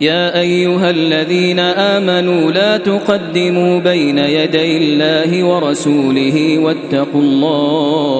يا أيها الذين آمنوا لا تقدموا بين يدي الله ورسوله واتقوا الله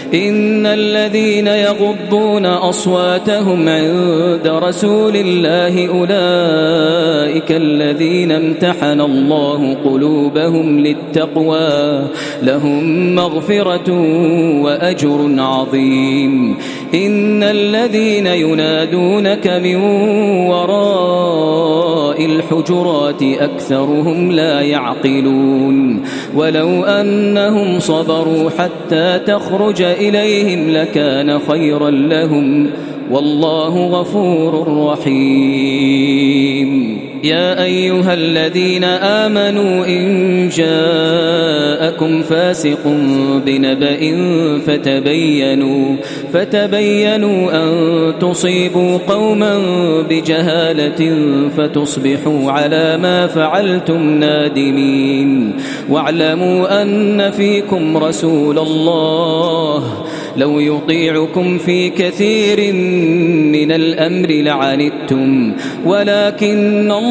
إن الذين يغضون أصواتهم عند رسول الله أولئك الذين امتحن الله قلوبهم للتقوى لهم مغفرة وأجر عظيم. إن الذين ينادونك من وراء الحجرات أكثرهم لا يعقلون ولو أنهم صبروا حتى تخرج إليهم لكان خيرا لهم والله غفور رحيم يا أيها الذين آمنوا إن جاءكم فاسق بنبأ فتبينوا فتبينوا أن تصيبوا قوما بجهالة فتصبحوا على ما فعلتم نادمين واعلموا أن فيكم رسول الله لو يطيعكم في كثير من الأمر لعنتم ولكن الله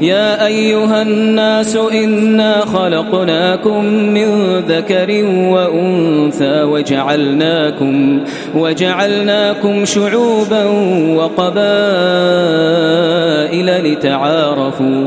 يا أيها الناس إنا خلقناكم من ذكر وأنثى وجعلناكم وجعلناكم شعوبا وقبائل لتعارفوا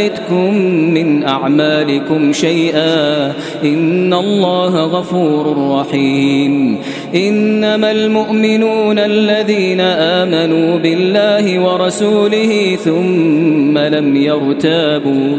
يلتكم من أعمالكم شيئا. إن الله غفور رحيم. إنما المؤمنون الذين آمنوا بالله ورسوله ثم لم يرتابوا